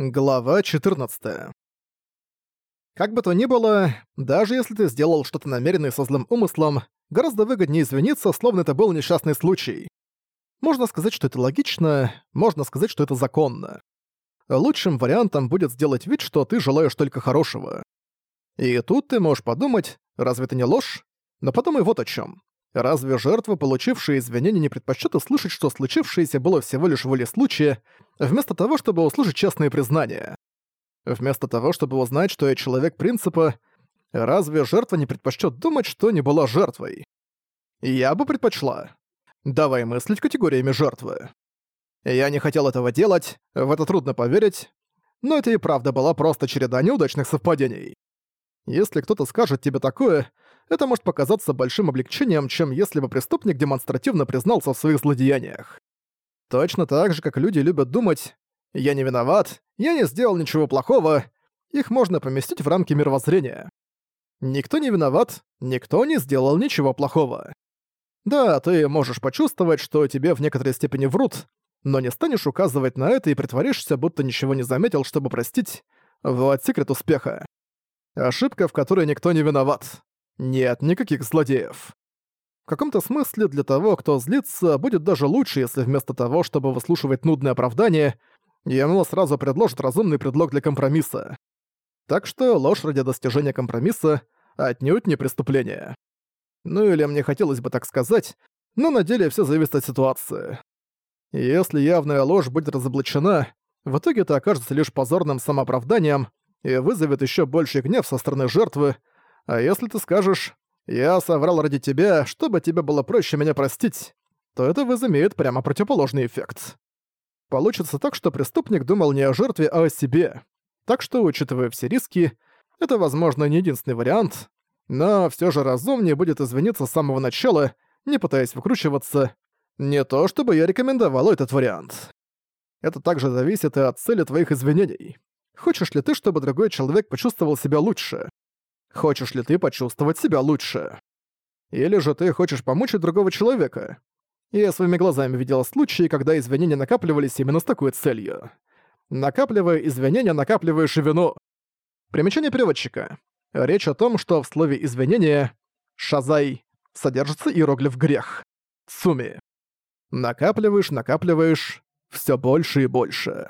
Глава 14. Как бы то ни было, даже если ты сделал что-то намеренное со злым умыслом, гораздо выгоднее извиниться, словно это был несчастный случай. Можно сказать, что это логично, можно сказать, что это законно. Лучшим вариантом будет сделать вид, что ты желаешь только хорошего. И тут ты можешь подумать, разве это не ложь? Но подумай вот о чем. Разве жертвы, получившие извинения, не предпочтут услышать, что случившееся было всего лишь волей случая, вместо того, чтобы услышать честные признания? Вместо того, чтобы узнать, что я человек принципа, разве жертва не предпочтет думать, что не была жертвой? Я бы предпочла. Давай мыслить категориями жертвы. Я не хотел этого делать, в это трудно поверить, но это и правда была просто череда неудачных совпадений. Если кто-то скажет тебе такое, это может показаться большим облегчением, чем если бы преступник демонстративно признался в своих злодеяниях. Точно так же, как люди любят думать «я не виноват», «я не сделал ничего плохого», их можно поместить в рамки мировоззрения. Никто не виноват, никто не сделал ничего плохого. Да, ты можешь почувствовать, что тебе в некоторой степени врут, но не станешь указывать на это и притворишься, будто ничего не заметил, чтобы простить. Вот секрет успеха. Ошибка, в которой никто не виноват. Нет никаких злодеев. В каком-то смысле для того, кто злится, будет даже лучше, если вместо того, чтобы выслушивать нудное оправдание, ему сразу предложат разумный предлог для компромисса. Так что ложь ради достижения компромисса отнюдь не преступление. Ну или мне хотелось бы так сказать, но на деле все зависит от ситуации. Если явная ложь будет разоблачена, в итоге это окажется лишь позорным самооправданием и вызовет еще больше гнев со стороны жертвы, а если ты скажешь «я соврал ради тебя, чтобы тебе было проще меня простить», то это возымеет прямо противоположный эффект. Получится так, что преступник думал не о жертве, а о себе. Так что, учитывая все риски, это, возможно, не единственный вариант, но все же разумнее будет извиниться с самого начала, не пытаясь выкручиваться. Не то, чтобы я рекомендовал этот вариант. Это также зависит и от цели твоих извинений. Хочешь ли ты, чтобы другой человек почувствовал себя лучше? Хочешь ли ты почувствовать себя лучше? Или же ты хочешь помучить другого человека? Я своими глазами видел случаи, когда извинения накапливались именно с такой целью. Накапливая извинения, накапливаешь и вину. Примечание переводчика. Речь о том, что в слове «извинение» «шазай» содержится иероглиф «грех» — «цуми». Накапливаешь, накапливаешь, все больше и больше.